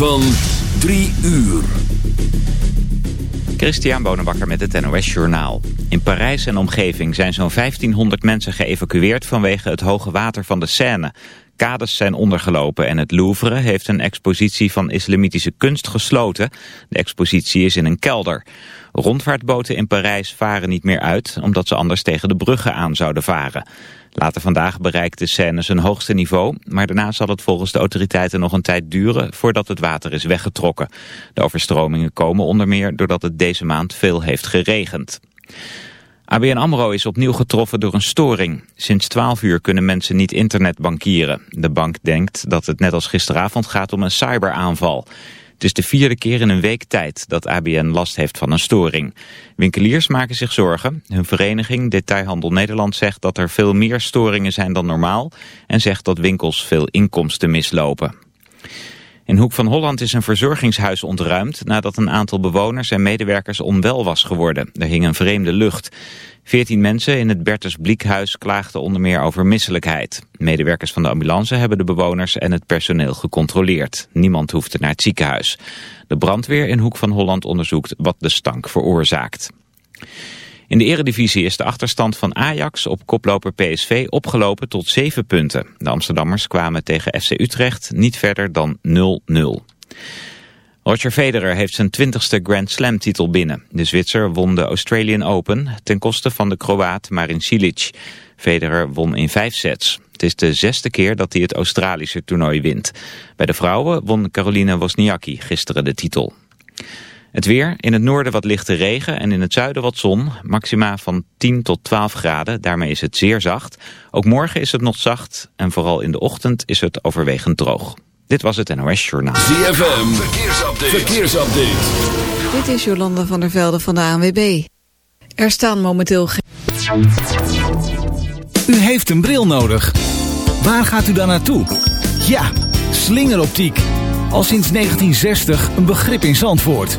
van 3 uur. Christian Bonenbakker met het NOS Journaal. In Parijs en omgeving zijn zo'n 1500 mensen geëvacueerd vanwege het hoge water van de Seine. Kades zijn ondergelopen en het Louvre heeft een expositie van islamitische kunst gesloten. De expositie is in een kelder. Rondvaartboten in Parijs varen niet meer uit, omdat ze anders tegen de bruggen aan zouden varen. Later vandaag bereikt de Seine zijn hoogste niveau, maar daarna zal het volgens de autoriteiten nog een tijd duren voordat het water is weggetrokken. De overstromingen komen onder meer doordat het deze maand veel heeft geregend. ABN AMRO is opnieuw getroffen door een storing. Sinds 12 uur kunnen mensen niet internetbankieren. De bank denkt dat het net als gisteravond gaat om een cyberaanval. Het is de vierde keer in een week tijd dat ABN last heeft van een storing. Winkeliers maken zich zorgen. Hun vereniging Detailhandel Nederland zegt dat er veel meer storingen zijn dan normaal... en zegt dat winkels veel inkomsten mislopen. In Hoek van Holland is een verzorgingshuis ontruimd nadat een aantal bewoners en medewerkers onwel was geworden. Er hing een vreemde lucht. Veertien mensen in het Bertus Bliekhuis klaagden onder meer over misselijkheid. Medewerkers van de ambulance hebben de bewoners en het personeel gecontroleerd. Niemand hoefde naar het ziekenhuis. De brandweer in Hoek van Holland onderzoekt wat de stank veroorzaakt. In de eredivisie is de achterstand van Ajax op koploper PSV opgelopen tot 7 punten. De Amsterdammers kwamen tegen FC Utrecht niet verder dan 0-0. Roger Federer heeft zijn twintigste Grand Slam titel binnen. De Zwitser won de Australian Open ten koste van de Kroaat Marin Cilic. Federer won in vijf sets. Het is de zesde keer dat hij het Australische toernooi wint. Bij de vrouwen won Caroline Wozniacki gisteren de titel. Het weer, in het noorden wat lichte regen en in het zuiden wat zon. Maxima van 10 tot 12 graden, daarmee is het zeer zacht. Ook morgen is het nog zacht en vooral in de ochtend is het overwegend droog. Dit was het NOS Journaal. ZFM, verkeersupdate. verkeersupdate. Dit is Jolanda van der Velde van de ANWB. Er staan momenteel geen... U heeft een bril nodig. Waar gaat u dan naartoe? Ja, slingeroptiek. Al sinds 1960 een begrip in Zandvoort.